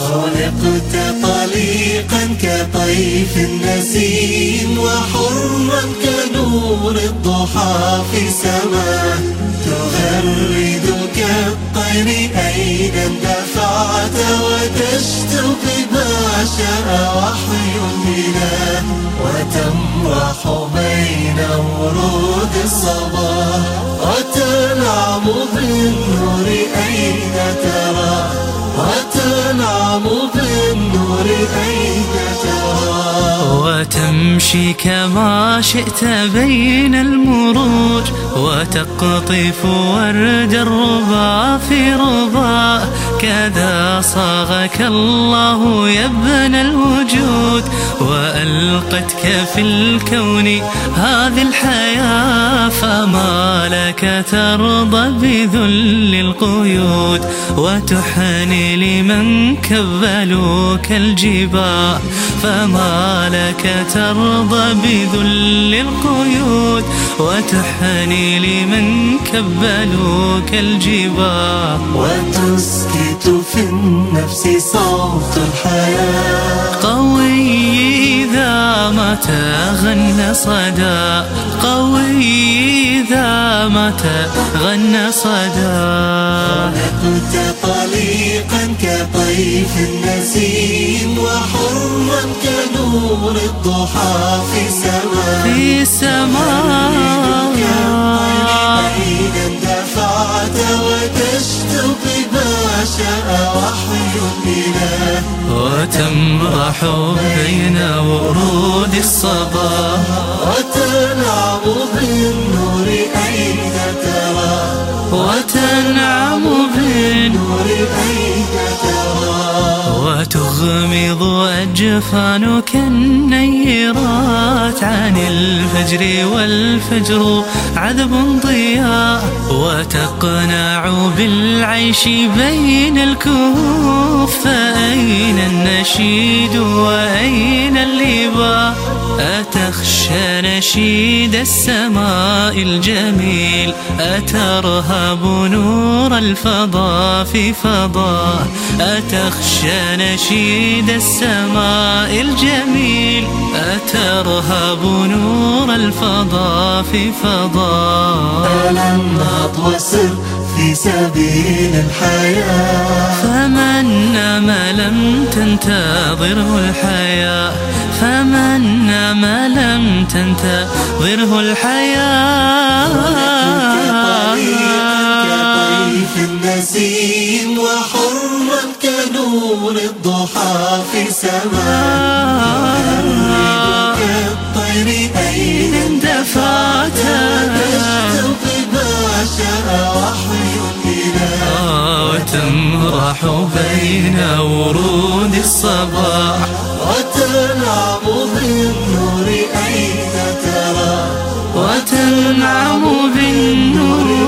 خلقت طليقا كطيف النسيم وحرا كنور الضحى في سماه تغرد كالطير أين اندفعت وتشتو بما شاء وحي الإله وتمرح بالنور أين ترى؟ وتنعم بالنور أين ترى؟ وتمشي كما شئت بين المروج وتقطف ورد الربا في ربا. كذا صاغك الله يا ابن الوجود وألقتك في الكون هذه الحياة. فما لك ترضى بذل القيود وتحني لمن كذلوك الجباه فما لك ترضى بذل القيود وتحني لمن كبلوك الجباه وتسكت في النفس صوت الحياة. قوي إذا ما تغنى صدى. قوي ما تغنى صدى. كنت طليقا كطيف النسيم وحرا كنور الضحى في سماء في السماء. أين اندفعت وتشتو بما شاء وحي الإله وتمرح بين ورود الصباح. وتنعم بالنور أجفانك النيرات عن الفجر والفجر عذب ضياء وتقنع بالعيش بين الكهوف فأين النشيد وأين اللباء؟ أتخشى نشيد السماء الجميل أترهب نور الفضاء في فضاء. أتخشى نشيد السماء الجميل أترهب نور الفضاء في فضاء. ألم وسر في سبيل الحياة؟ فمن نام لم تنتظره الحياة. فمن نام لم تنتظره الحياة. كطيف النسيم وحرا كنور الضحى. في سماء كالطير أين اندفعت؟ تشتو بما شاء وحي الإله وتمرح بين ورود الصباح. وتنعم بالنور أين ترى؟ وتنعم بالنور